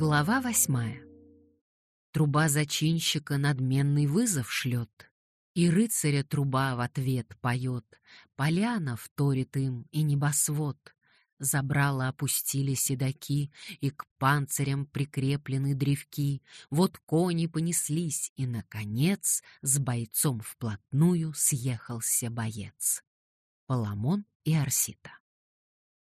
Глава восьмая. Труба зачинщика надменный вызов шлет, И рыцаря труба в ответ поет, Поляна вторит им и небосвод. Забрала опустили седаки, И к панцирям прикреплены древки. Вот кони понеслись, и, наконец, С бойцом вплотную съехался боец. Паламон и Арсита.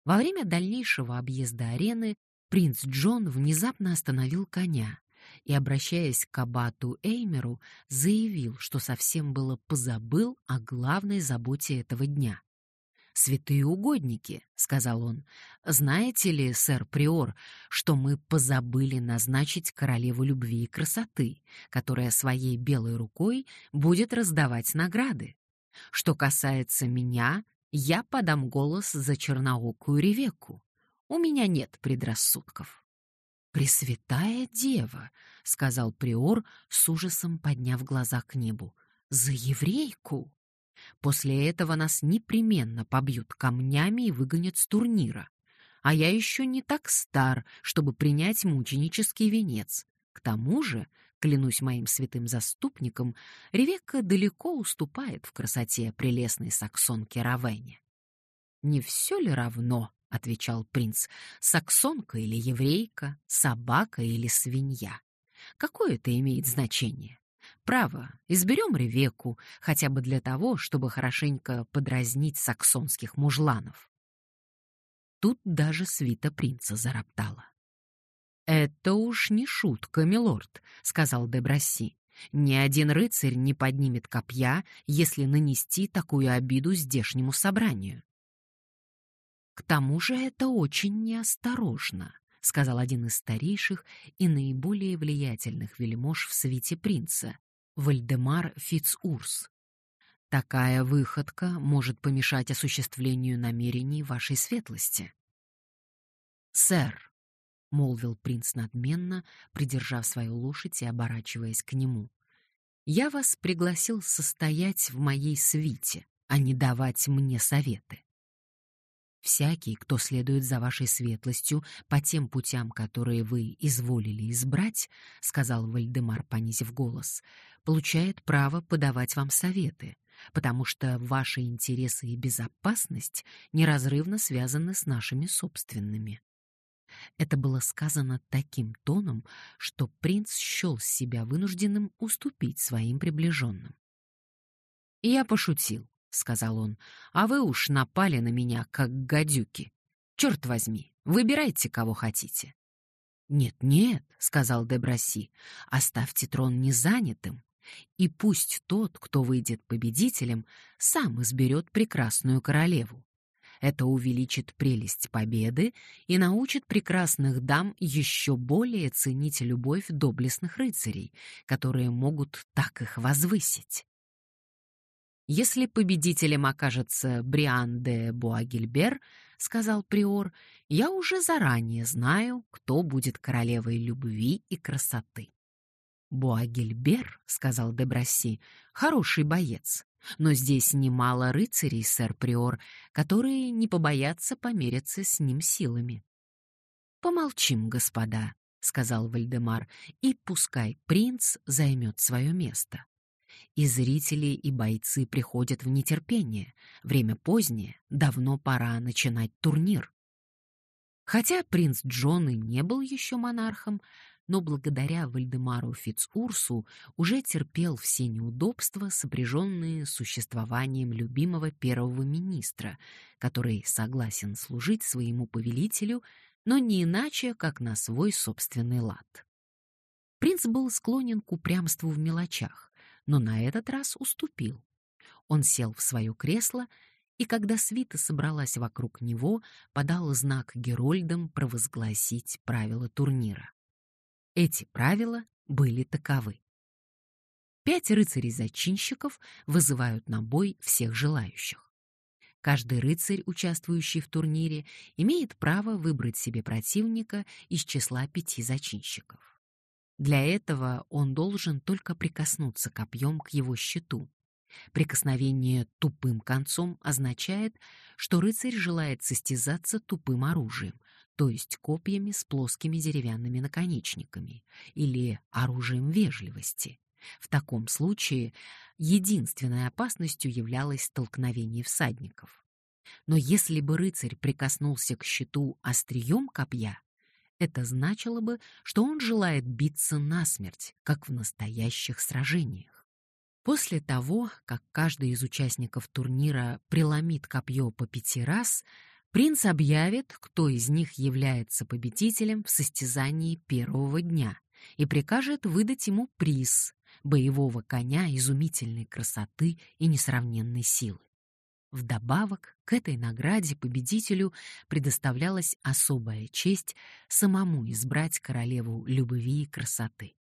Во время дальнейшего объезда арены принц Джон внезапно остановил коня и, обращаясь к абату Эймеру, заявил, что совсем было позабыл о главной заботе этого дня. «Святые угодники», — сказал он, — «знаете ли, сэр Приор, что мы позабыли назначить королеву любви и красоты, которая своей белой рукой будет раздавать награды? Что касается меня, я подам голос за черноокую Ревекку. У меня нет предрассудков. «Пресвятая дева», — сказал приор, с ужасом подняв глаза к небу, — «за еврейку». После этого нас непременно побьют камнями и выгонят с турнира. А я еще не так стар, чтобы принять мученический венец. К тому же, клянусь моим святым заступником, Ревекка далеко уступает в красоте прелестной саксонки Равене. Не все ли равно, — отвечал принц, — саксонка или еврейка, собака или свинья. Какое это имеет значение? Право, изберем Ревеку, хотя бы для того, чтобы хорошенько подразнить саксонских мужланов. Тут даже свита принца зароптала. «Это уж не шутка, милорд», — сказал Дебрасси. «Ни один рыцарь не поднимет копья, если нанести такую обиду здешнему собранию. К тому же это очень неосторожно, сказал один из старейших и наиболее влиятельных вельмож в свете принца, Вальдемар Фицурс. Такая выходка может помешать осуществлению намерений вашей светлости. Сэр, молвил принц надменно, придержав свою лошадь и оборачиваясь к нему. Я вас пригласил состоять в моей свите, а не давать мне советы. Всякий, кто следует за вашей светлостью по тем путям, которые вы изволили избрать, сказал Вальдемар, понизив голос, получает право подавать вам советы, потому что ваши интересы и безопасность неразрывно связаны с нашими собственными. Это было сказано таким тоном, что принц счел себя вынужденным уступить своим приближенным. Я пошутил. — сказал он, — «а вы уж напали на меня, как гадюки. Черт возьми, выбирайте, кого хотите». «Нет-нет», — сказал Деброси, — «оставьте трон незанятым, и пусть тот, кто выйдет победителем, сам изберет прекрасную королеву. Это увеличит прелесть победы и научит прекрасных дам еще более ценить любовь доблестных рыцарей, которые могут так их возвысить. Если победителем окажется Бриан де Буагильбер, сказал приор, я уже заранее знаю, кто будет королевой любви и красоты. Буагильбер, сказал Дебрасси, хороший боец, но здесь немало рыцарей, сэр приор, которые не побоятся помериться с ним силами. Помолчим, господа, сказал Вальдемар, и пускай принц займет свое место. И зрители, и бойцы приходят в нетерпение. Время позднее, давно пора начинать турнир. Хотя принц Джон и не был еще монархом, но благодаря Вальдемару Фицурсу уже терпел все неудобства, сопряженные с существованием любимого первого министра, который согласен служить своему повелителю, но не иначе, как на свой собственный лад. Принц был склонен к упрямству в мелочах но на этот раз уступил. Он сел в свое кресло и, когда свита собралась вокруг него, подал знак Герольдам провозгласить правила турнира. Эти правила были таковы. Пять рыцарей-зачинщиков вызывают на бой всех желающих. Каждый рыцарь, участвующий в турнире, имеет право выбрать себе противника из числа пяти зачинщиков. Для этого он должен только прикоснуться копьем к его щиту. Прикосновение тупым концом означает, что рыцарь желает состязаться тупым оружием, то есть копьями с плоскими деревянными наконечниками или оружием вежливости. В таком случае единственной опасностью являлось столкновение всадников. Но если бы рыцарь прикоснулся к щиту острием копья, это значило бы, что он желает биться насмерть, как в настоящих сражениях. После того, как каждый из участников турнира преломит копье по пяти раз, принц объявит, кто из них является победителем в состязании первого дня и прикажет выдать ему приз — боевого коня изумительной красоты и несравненной силы. Вдобавок к этой награде победителю предоставлялась особая честь самому избрать королеву любви и красоты.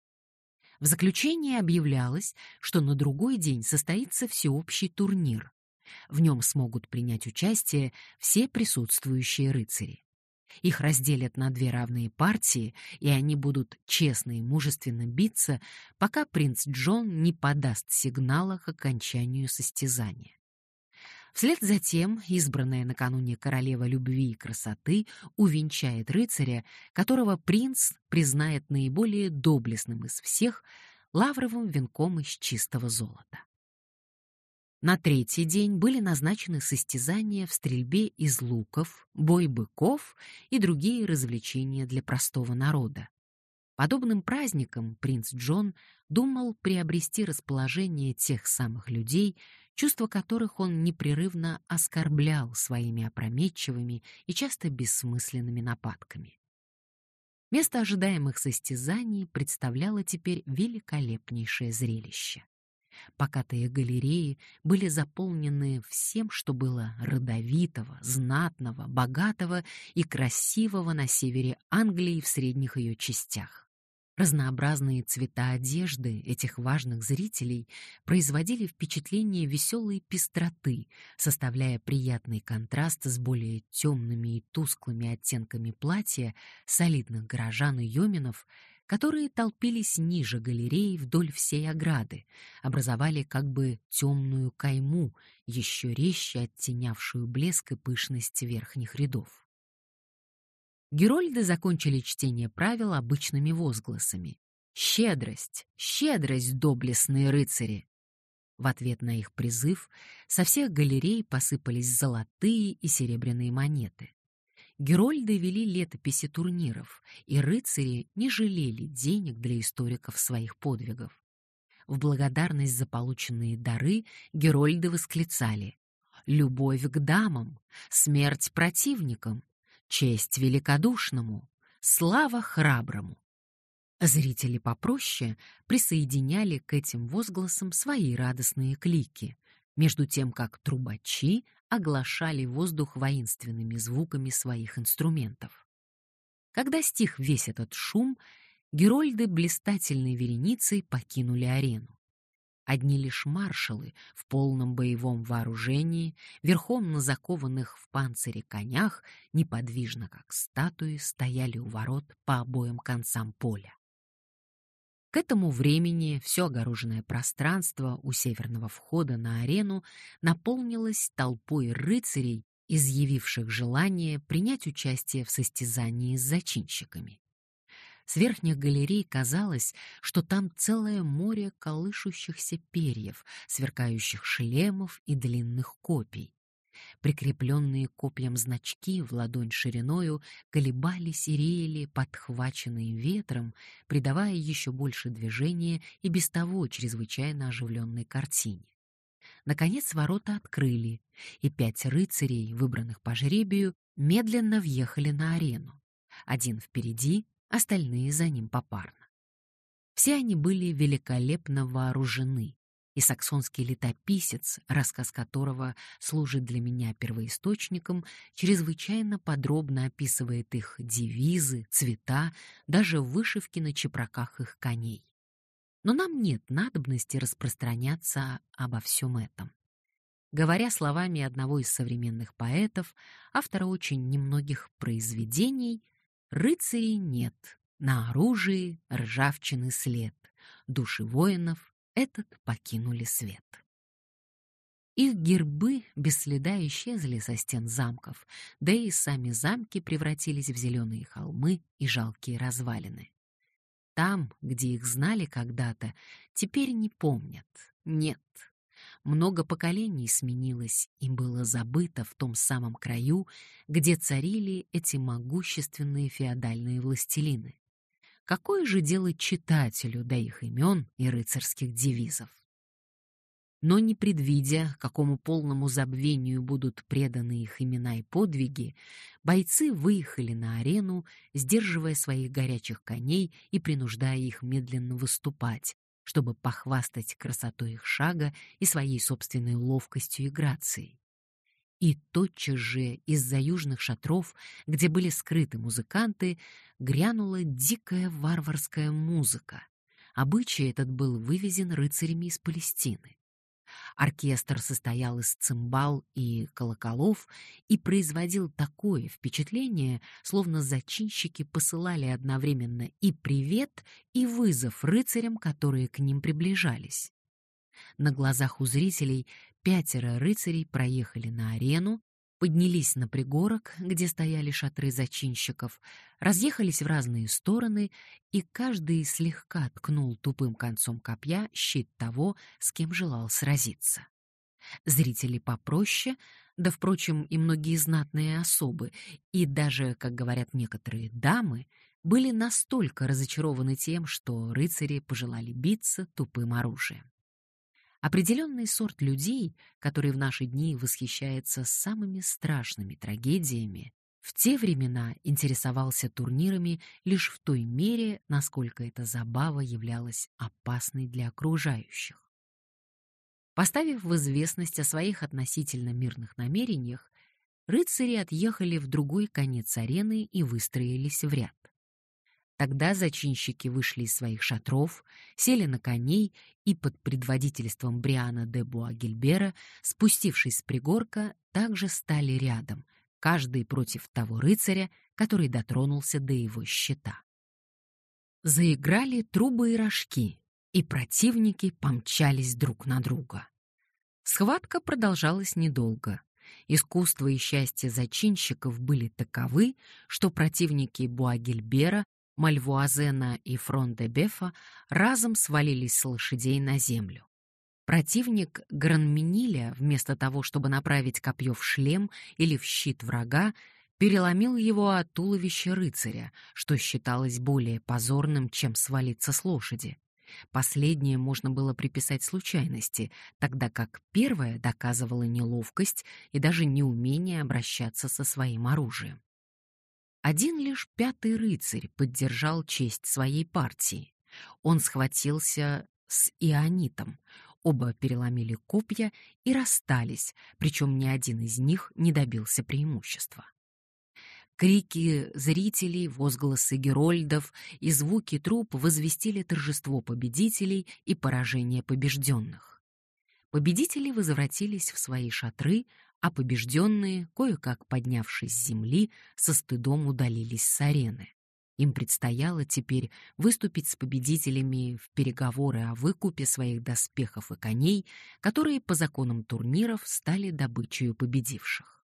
В заключение объявлялось, что на другой день состоится всеобщий турнир. В нем смогут принять участие все присутствующие рыцари. Их разделят на две равные партии, и они будут честно и мужественно биться, пока принц Джон не подаст сигнала к окончанию состязания. Вслед за тем избранная накануне королева любви и красоты увенчает рыцаря, которого принц признает наиболее доблестным из всех, лавровым венком из чистого золота. На третий день были назначены состязания в стрельбе из луков, бой быков и другие развлечения для простого народа. Подобным праздником принц Джон думал приобрести расположение тех самых людей, чувства которых он непрерывно оскорблял своими опрометчивыми и часто бессмысленными нападками. Место ожидаемых состязаний представляло теперь великолепнейшее зрелище. Покатые галереи были заполнены всем, что было родовитого, знатного, богатого и красивого на севере Англии в средних ее частях. Разнообразные цвета одежды этих важных зрителей производили впечатление веселой пестроты, составляя приятный контраст с более темными и тусклыми оттенками платья солидных горожан и йоминов, которые толпились ниже галереи вдоль всей ограды, образовали как бы темную кайму, еще резче оттенявшую блеск и пышность верхних рядов. Герольды закончили чтение правил обычными возгласами. «Щедрость! Щедрость, доблестные рыцари!» В ответ на их призыв со всех галерей посыпались золотые и серебряные монеты. Герольды вели летописи турниров, и рыцари не жалели денег для историков своих подвигов. В благодарность за полученные дары герольды восклицали «Любовь к дамам! Смерть противникам! Честь великодушному, слава храброму. Зрители попроще присоединяли к этим возгласам свои радостные клики, между тем как трубачи оглашали воздух воинственными звуками своих инструментов. Когда стих весь этот шум, герольды блистательной вереницей покинули арену. Одни лишь маршалы в полном боевом вооружении, верхом на закованных в панцире конях, неподвижно как статуи, стояли у ворот по обоим концам поля. К этому времени все огороженное пространство у северного входа на арену наполнилось толпой рыцарей, изъявивших желание принять участие в состязании с зачинщиками. С верхних галерей казалось, что там целое море колышущихся перьев, сверкающих шлемов и длинных копий. Прикрепленные копьям значки в ладонь шириною колебались и реяли, подхваченные ветром, придавая еще больше движения и без того чрезвычайно оживленной картине. Наконец ворота открыли, и пять рыцарей, выбранных по жребию, медленно въехали на арену. Один впереди, остальные за ним попарно. Все они были великолепно вооружены, и саксонский летописец, рассказ которого служит для меня первоисточником, чрезвычайно подробно описывает их девизы, цвета, даже вышивки на чепраках их коней. Но нам нет надобности распространяться обо всем этом. Говоря словами одного из современных поэтов, автора очень немногих произведений, Рыцарей нет, на оружии ржавчины след. Души воинов этот покинули свет. Их гербы без следа исчезли со стен замков, да и сами замки превратились в зеленые холмы и жалкие развалины. Там, где их знали когда-то, теперь не помнят. Нет. Много поколений сменилось и было забыто в том самом краю, где царили эти могущественные феодальные властелины. Какое же дело читателю до их имен и рыцарских девизов? но не предвидя, какому полному забвению будут преданы их имена и подвиги, бойцы выехали на арену, сдерживая своих горячих коней и принуждая их медленно выступать, чтобы похвастать красотой их шага и своей собственной ловкостью и грацией. И тотчас же из-за южных шатров, где были скрыты музыканты, грянула дикая варварская музыка. Обычай этот был вывезен рыцарями из Палестины. Оркестр состоял из цимбал и колоколов и производил такое впечатление, словно зачинщики посылали одновременно и привет, и вызов рыцарям, которые к ним приближались. На глазах у зрителей пятеро рыцарей проехали на арену, поднялись на пригорок, где стояли шатры зачинщиков, разъехались в разные стороны, и каждый слегка ткнул тупым концом копья щит того, с кем желал сразиться. Зрители попроще, да, впрочем, и многие знатные особы, и даже, как говорят некоторые дамы, были настолько разочарованы тем, что рыцари пожелали биться тупым оружием. Определенный сорт людей, который в наши дни восхищается самыми страшными трагедиями, в те времена интересовался турнирами лишь в той мере, насколько эта забава являлась опасной для окружающих. Поставив в известность о своих относительно мирных намерениях, рыцари отъехали в другой конец арены и выстроились в ряд. Тогда зачинщики вышли из своих шатров, сели на коней и под предводительством Бриана де Буагильбера, спустившись с пригорка, также стали рядом, каждый против того рыцаря, который дотронулся до его щита. Заиграли трубы и рожки, и противники помчались друг на друга. Схватка продолжалась недолго. Искусство и счастье зачинщиков были таковы, что противники Буагильбера Мальвуазена и Фрон-де-Бефа разом свалились с лошадей на землю. Противник Гранмениля, вместо того, чтобы направить копье в шлем или в щит врага, переломил его от туловища рыцаря, что считалось более позорным, чем свалиться с лошади. Последнее можно было приписать случайности, тогда как первое доказывало неловкость и даже неумение обращаться со своим оружием. Один лишь пятый рыцарь поддержал честь своей партии. Он схватился с Ионитом. Оба переломили копья и расстались, причем ни один из них не добился преимущества. Крики зрителей, возгласы герольдов и звуки труп возвестили торжество победителей и поражение побежденных. Победители возвратились в свои шатры, а побежденные, кое-как поднявшись с земли, со стыдом удалились с арены. Им предстояло теперь выступить с победителями в переговоры о выкупе своих доспехов и коней, которые по законам турниров стали добычей победивших.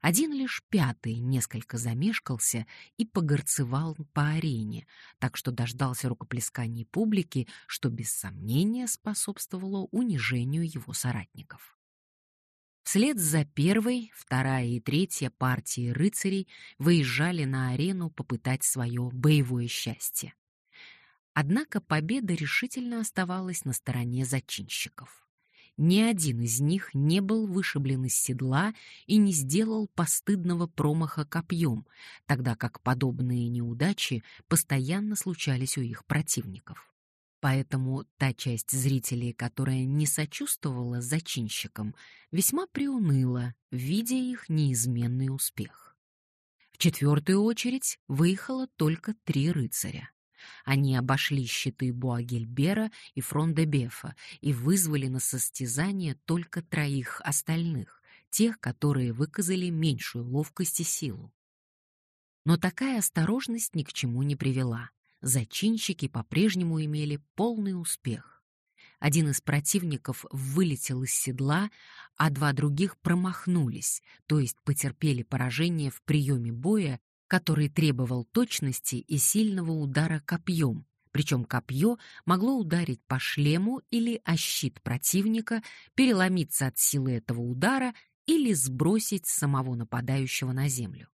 Один лишь пятый несколько замешкался и погорцевал по арене, так что дождался рукоплесканий публики, что без сомнения способствовало унижению его соратников. Вслед за первой, вторая и третья партии рыцарей выезжали на арену попытать свое боевое счастье. Однако победа решительно оставалась на стороне зачинщиков. Ни один из них не был вышиблен из седла и не сделал постыдного промаха копьем, тогда как подобные неудачи постоянно случались у их противников. Поэтому та часть зрителей, которая не сочувствовала зачинщикам, весьма приуныла, видя их неизменный успех. В четвертую очередь выехало только три рыцаря. Они обошли щиты Буагельбера и Фрондебефа и вызвали на состязание только троих остальных, тех, которые выказали меньшую ловкость и силу. Но такая осторожность ни к чему не привела зачинщики по-прежнему имели полный успех. Один из противников вылетел из седла, а два других промахнулись, то есть потерпели поражение в приеме боя, который требовал точности и сильного удара копьем, причем копье могло ударить по шлему или о щит противника, переломиться от силы этого удара или сбросить самого нападающего на землю.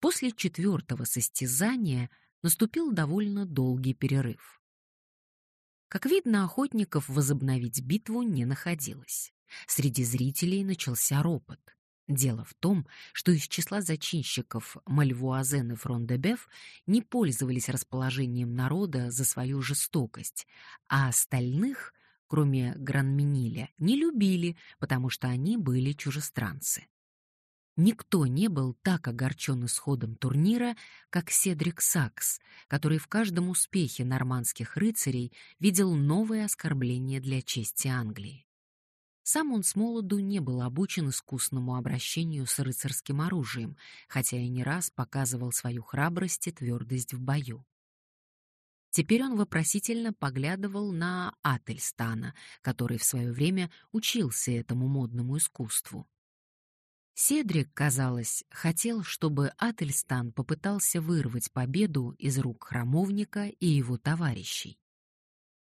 После четвертого состязания наступил довольно долгий перерыв. Как видно, охотников возобновить битву не находилось. Среди зрителей начался ропот. Дело в том, что из числа зачинщиков Мальвуазен и Фрондебеф не пользовались расположением народа за свою жестокость, а остальных, кроме Гранмениля, не любили, потому что они были чужестранцы. Никто не был так огорчен исходом турнира, как Седрик Сакс, который в каждом успехе нормандских рыцарей видел новое оскорбление для чести Англии. Сам он с молоду не был обучен искусному обращению с рыцарским оружием, хотя и не раз показывал свою храбрость и твердость в бою. Теперь он вопросительно поглядывал на Ательстана, который в свое время учился этому модному искусству. Седрик, казалось, хотел, чтобы Ательстан попытался вырвать победу из рук храмовника и его товарищей.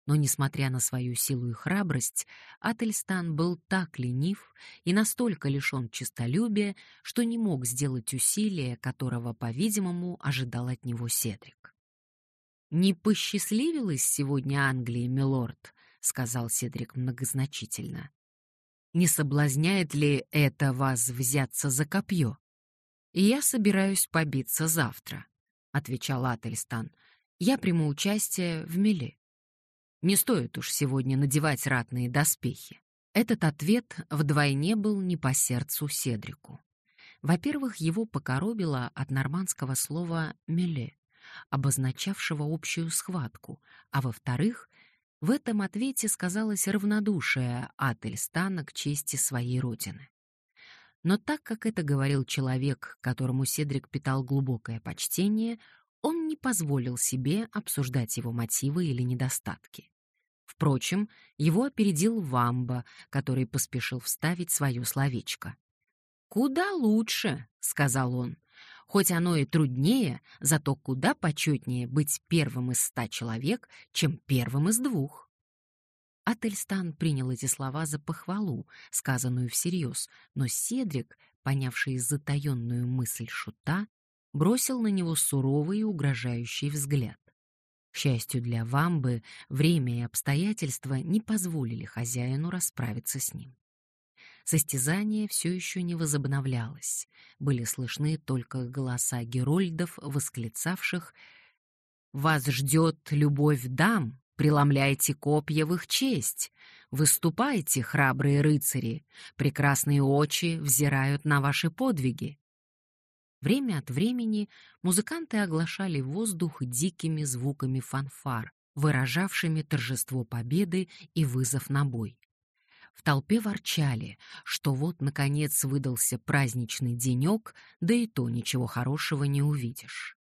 Но, несмотря на свою силу и храбрость, Ательстан был так ленив и настолько лишен честолюбия, что не мог сделать усилия, которого, по-видимому, ожидал от него Седрик. «Не посчастливилась сегодня Англии, милорд», — сказал Седрик многозначительно. Не соблазняет ли это вас взяться за копье? Я собираюсь побиться завтра, отвечал Ательстан. Я приму участие в меле. Не стоит уж сегодня надевать ратные доспехи. Этот ответ вдвойне был не по сердцу Седрику. Во-первых, его покоробило от нормандского слова «меле», обозначавшего общую схватку, а во-вторых, в этом ответе сказалось равнодушие Ательстана к чести своей родины. Но так как это говорил человек, которому Седрик питал глубокое почтение, он не позволил себе обсуждать его мотивы или недостатки. Впрочем, его опередил Вамба, который поспешил вставить свое словечко. «Куда лучше», — сказал он, Хоть оно и труднее, зато куда почетнее быть первым из ста человек, чем первым из двух. Ательстан принял эти слова за похвалу, сказанную всерьез, но Седрик, понявший затаенную мысль шута, бросил на него суровый и угрожающий взгляд. К счастью для Вамбы, время и обстоятельства не позволили хозяину расправиться с ним. Состязание все еще не возобновлялось. Были слышны только голоса герольдов, восклицавших «Вас ждет любовь дам, преломляйте копья в их честь! Выступайте, храбрые рыцари! Прекрасные очи взирают на ваши подвиги!» Время от времени музыканты оглашали воздух дикими звуками фанфар, выражавшими торжество победы и вызов на бой. В толпе ворчали, что вот, наконец, выдался праздничный денек, да и то ничего хорошего не увидишь.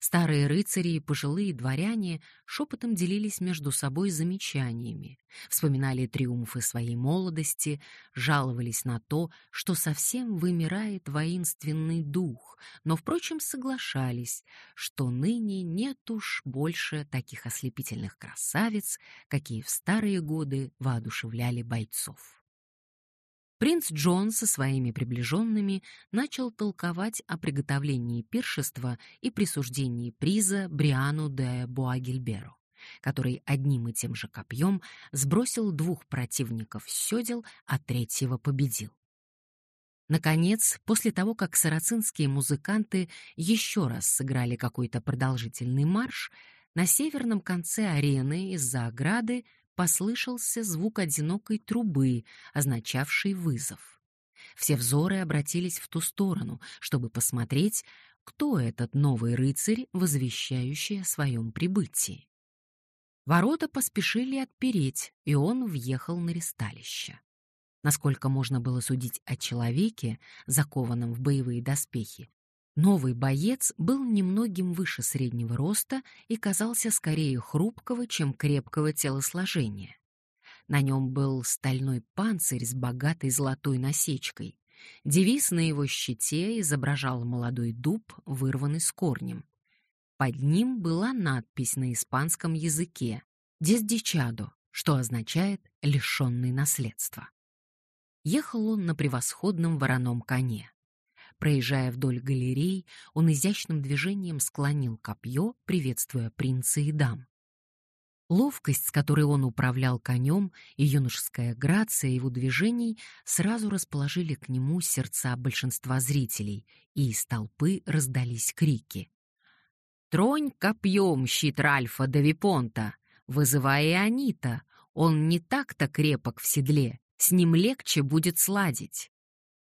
Старые рыцари и пожилые дворяне шепотом делились между собой замечаниями, вспоминали триумфы своей молодости, жаловались на то, что совсем вымирает воинственный дух, но, впрочем, соглашались, что ныне нет уж больше таких ослепительных красавиц, какие в старые годы воодушевляли бойцов. Принц Джон со своими приближенными начал толковать о приготовлении пиршества и присуждении приза Бриану де Буагильберу, который одним и тем же копьем сбросил двух противников с седел, а третьего победил. Наконец, после того, как сарацинские музыканты еще раз сыграли какой-то продолжительный марш, на северном конце арены из-за ограды послышался звук одинокой трубы, означавший вызов. Все взоры обратились в ту сторону, чтобы посмотреть, кто этот новый рыцарь, возвещающий о своем прибытии. Ворота поспешили отпереть, и он въехал на ристалище. Насколько можно было судить о человеке, закованном в боевые доспехи, Новый боец был немногим выше среднего роста и казался скорее хрупкого, чем крепкого телосложения. На нем был стальной панцирь с богатой золотой насечкой. Девиз на его щите изображал молодой дуб, вырванный с корнем. Под ним была надпись на испанском языке «Дездичадо», что означает «лишенный наследства». Ехал он на превосходном вороном коне. Проезжая вдоль галерей, он изящным движением склонил копье, приветствуя принца и дам. Ловкость, с которой он управлял конем, и юношеская грация его движений сразу расположили к нему сердца большинства зрителей, и из толпы раздались крики. «Тронь копьем щит Ральфа до Випонта! Вызывай Анита! Он не так-то крепок в седле, с ним легче будет сладить!»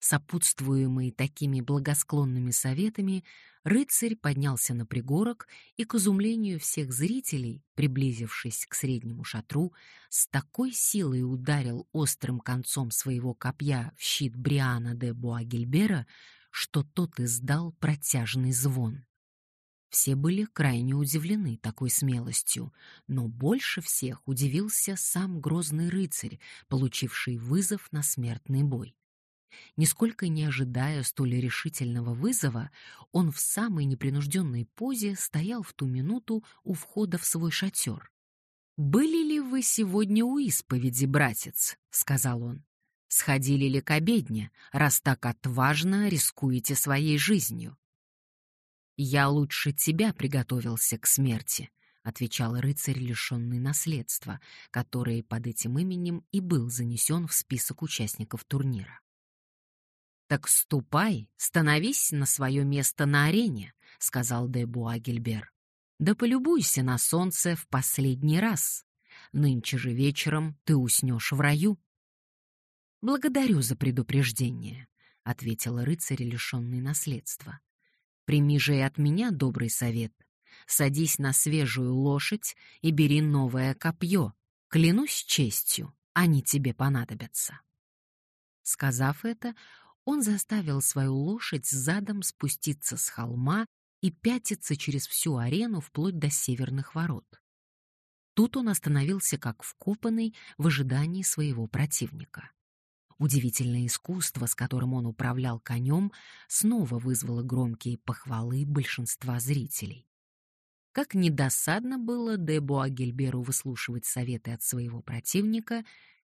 Сопутствуемый такими благосклонными советами, рыцарь поднялся на пригорок и, к изумлению всех зрителей, приблизившись к среднему шатру, с такой силой ударил острым концом своего копья в щит Бриана де Буагильбера, что тот издал протяжный звон. Все были крайне удивлены такой смелостью, но больше всех удивился сам грозный рыцарь, получивший вызов на смертный бой. Нисколько не ожидая столь решительного вызова, он в самой непринужденной позе стоял в ту минуту у входа в свой шатер. «Были ли вы сегодня у исповеди, братец?» — сказал он. «Сходили ли к обедне, раз так отважно рискуете своей жизнью?» «Я лучше тебя приготовился к смерти», — отвечал рыцарь, лишенный наследства, который под этим именем и был занесен в список участников турнира. «Так ступай, становись на свое место на арене», — сказал де Буагельбер. «Да полюбуйся на солнце в последний раз. Нынче же вечером ты уснешь в раю». «Благодарю за предупреждение», — ответил рыцарь, лишенный наследства. «Прими же и от меня добрый совет. Садись на свежую лошадь и бери новое копье. Клянусь честью, они тебе понадобятся». Сказав это, он заставил свою лошадь задом спуститься с холма и пятиться через всю арену вплоть до северных ворот. Тут он остановился как вкопанный в ожидании своего противника. Удивительное искусство, с которым он управлял конем, снова вызвало громкие похвалы большинства зрителей. Как недосадно было Дебу Агельберу выслушивать советы от своего противника,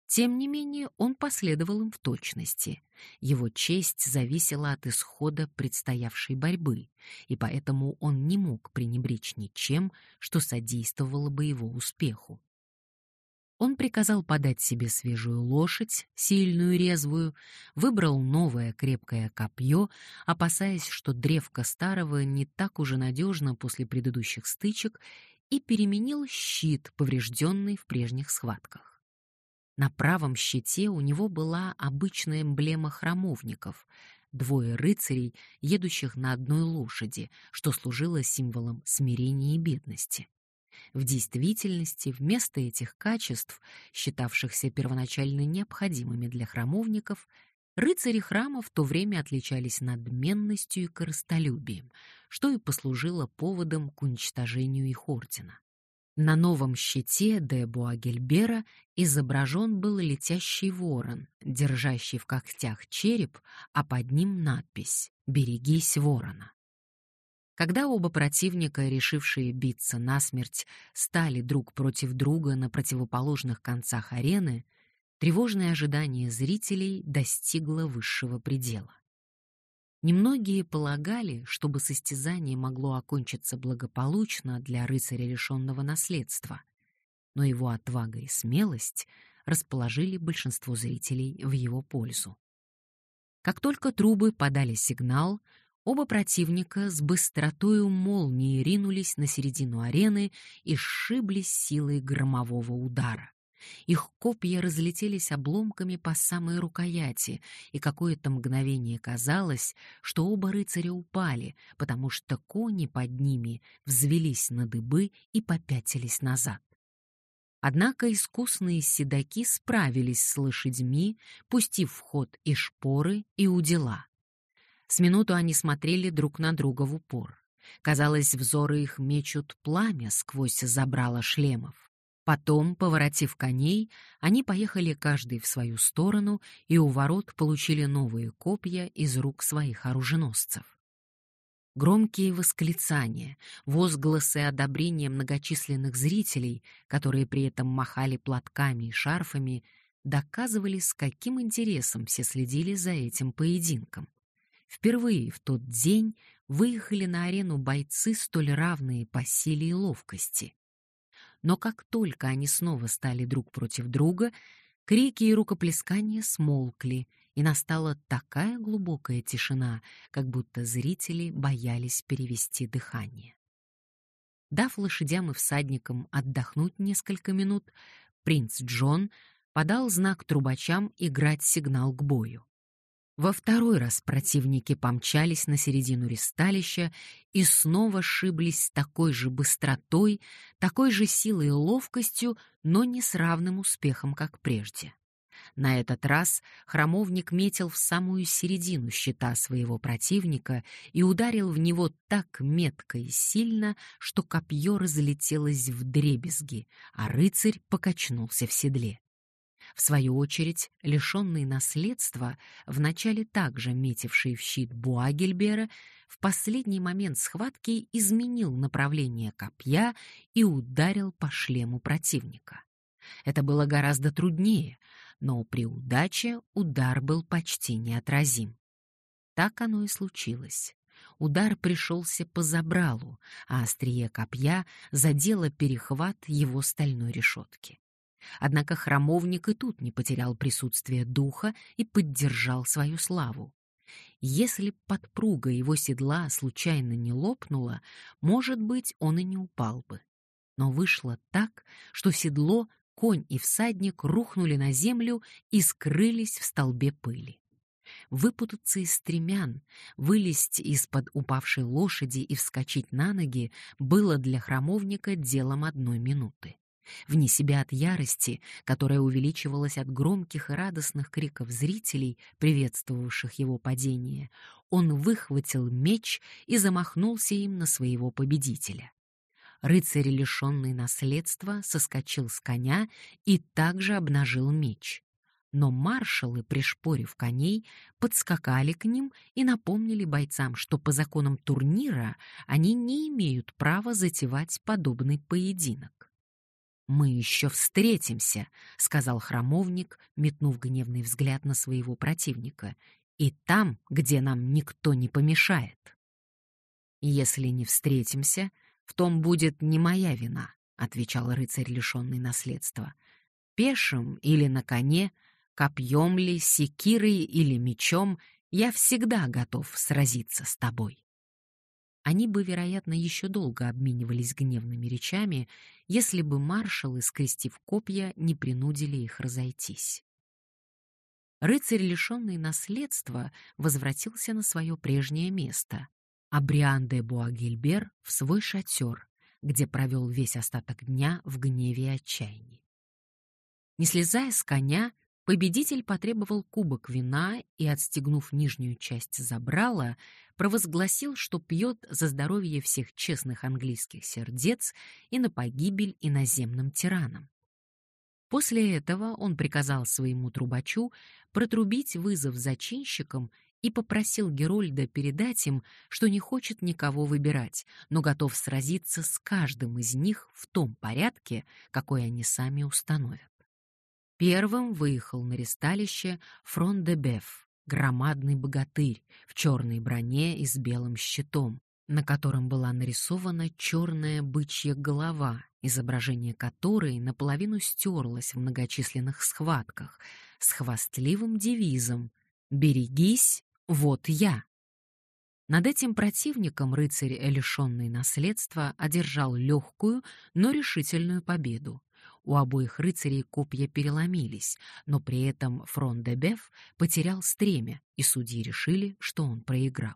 тем не менее, он последовал им в точности. Его честь зависела от исхода предстоявшей борьбы, и поэтому он не мог пренебречь ничем, что содействовало бы его успеху. Он приказал подать себе свежую лошадь, сильную резвую, выбрал новое крепкое копье, опасаясь, что древко старого не так уже надежно после предыдущих стычек, и переменил щит, поврежденный в прежних схватках. На правом щите у него была обычная эмблема храмовников — двое рыцарей, едущих на одной лошади, что служило символом смирения и бедности. В действительности вместо этих качеств, считавшихся первоначально необходимыми для храмовников, рыцари храма в то время отличались надменностью и корыстолюбием, что и послужило поводом к уничтожению их ордена. На новом щите де Буагельбера изображен был летящий ворон, держащий в когтях череп, а под ним надпись «Берегись ворона». Когда оба противника, решившие биться насмерть, стали друг против друга на противоположных концах арены, тревожное ожидание зрителей достигло высшего предела. Немногие полагали, чтобы состязание могло окончиться благополучно для рыцаря лишенного наследства, но его отвага и смелость расположили большинство зрителей в его пользу. Как только трубы подали сигнал, оба противника с быстротою молнии ринулись на середину арены и сшиблись силой громового удара. Их копья разлетелись обломками по самой рукояти, и какое-то мгновение казалось, что оба рыцаря упали, потому что кони под ними взвелись на дыбы и попятились назад. Однако искусные седаки справились с лошадьми, пустив в ход и шпоры, и удила. С минуту они смотрели друг на друга в упор. Казалось, взоры их мечут пламя сквозь забрала шлемов. Потом, поворотив коней, они поехали каждый в свою сторону и у ворот получили новые копья из рук своих оруженосцев. Громкие восклицания, возгласы одобрения многочисленных зрителей, которые при этом махали платками и шарфами, доказывали, с каким интересом все следили за этим поединком. Впервые в тот день выехали на арену бойцы столь равные по силе и ловкости. Но как только они снова стали друг против друга, крики и рукоплескания смолкли, и настала такая глубокая тишина, как будто зрители боялись перевести дыхание. Дав лошадям и всадникам отдохнуть несколько минут, принц Джон подал знак трубачам играть сигнал к бою. Во второй раз противники помчались на середину ристалища и снова шиблись с такой же быстротой, такой же силой и ловкостью, но не с равным успехом, как прежде. На этот раз храмовник метил в самую середину щита своего противника и ударил в него так метко и сильно, что копье разлетелось в дребезги, а рыцарь покачнулся в седле. В свою очередь, лишенный наследства, вначале также метивший в щит Буагельбера, в последний момент схватки изменил направление копья и ударил по шлему противника. Это было гораздо труднее, но при удаче удар был почти неотразим. Так оно и случилось. Удар пришелся по забралу, а острие копья задело перехват его стальной решетки. Однако храмовник и тут не потерял присутствие духа и поддержал свою славу. Если подпруга его седла случайно не лопнула, может быть, он и не упал бы. Но вышло так, что седло, конь и всадник рухнули на землю и скрылись в столбе пыли. Выпутаться из стремян, вылезть из-под упавшей лошади и вскочить на ноги было для храмовника делом одной минуты. Вне себя от ярости, которая увеличивалась от громких и радостных криков зрителей, приветствовавших его падение, он выхватил меч и замахнулся им на своего победителя. Рыцарь, лишенный наследства, соскочил с коня и также обнажил меч. Но маршалы, пришпорив коней, подскакали к ним и напомнили бойцам, что по законам турнира они не имеют права затевать подобный поединок. «Мы еще встретимся», — сказал храмовник, метнув гневный взгляд на своего противника, «и там, где нам никто не помешает». «Если не встретимся, в том будет не моя вина», — отвечал рыцарь, лишенный наследства. «Пешим или на коне, копьем ли, секирой или мечом, я всегда готов сразиться с тобой». Они бы, вероятно, еще долго обменивались гневными речами, если бы маршалы, скрестив копья, не принудили их разойтись. Рыцарь, лишенный наследства, возвратился на свое прежнее место, а Бриан де Буагильбер — в свой шатер, где провел весь остаток дня в гневе и отчаянии. Не слезая с коня, Победитель потребовал кубок вина и, отстегнув нижнюю часть забрала, провозгласил, что пьет за здоровье всех честных английских сердец и на погибель иноземным тиранам. После этого он приказал своему трубачу протрубить вызов зачинщикам и попросил Герольда передать им, что не хочет никого выбирать, но готов сразиться с каждым из них в том порядке, какой они сами установят. Первым выехал на ресталище Фрон де Беф, громадный богатырь в черной броне и с белым щитом, на котором была нарисована черная бычья голова, изображение которой наполовину стерлось в многочисленных схватках, с хвастливым девизом «Берегись, вот я». Над этим противником рыцарь, лишенный наследства, одержал легкую, но решительную победу. У обоих рыцарей копья переломились, но при этом фрон де потерял стремя, и судьи решили, что он проиграл.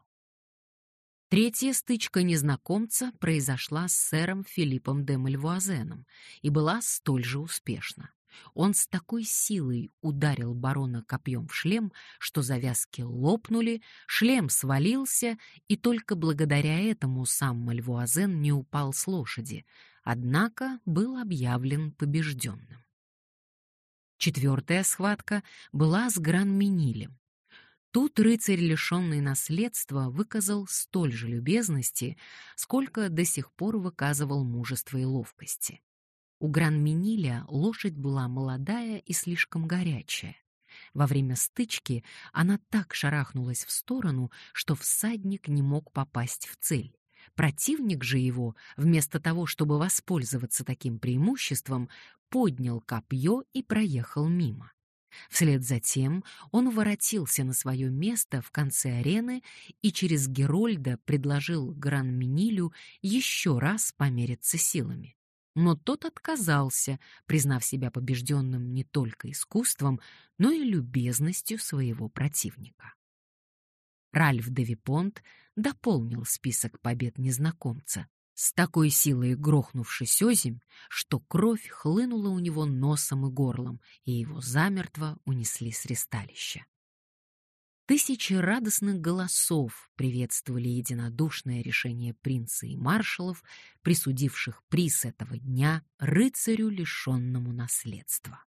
Третья стычка незнакомца произошла с сэром Филиппом де Мальвуазеном и была столь же успешна. Он с такой силой ударил барона копьем в шлем, что завязки лопнули, шлем свалился, и только благодаря этому сам Мальвуазен не упал с лошади, однако был объявлен побежденным. Четвертая схватка была с Гран-Минилем. Тут рыцарь, лишенный наследства, выказал столь же любезности, сколько до сих пор выказывал мужество и ловкости. У Гран-Миниля лошадь была молодая и слишком горячая. Во время стычки она так шарахнулась в сторону, что всадник не мог попасть в цель. Противник же его, вместо того, чтобы воспользоваться таким преимуществом, поднял копье и проехал мимо. Вслед за тем он воротился на свое место в конце арены и через Герольда предложил Гран-Минилю еще раз помериться силами но тот отказался, признав себя побежденным не только искусством, но и любезностью своего противника. Ральф де Випонт дополнил список побед незнакомца, с такой силой грохнувшись озимь, что кровь хлынула у него носом и горлом, и его замертво унесли с ресталища. Тысячи радостных голосов приветствовали единодушное решение принца и маршалов, присудивших приз этого дня рыцарю, лишенному наследства.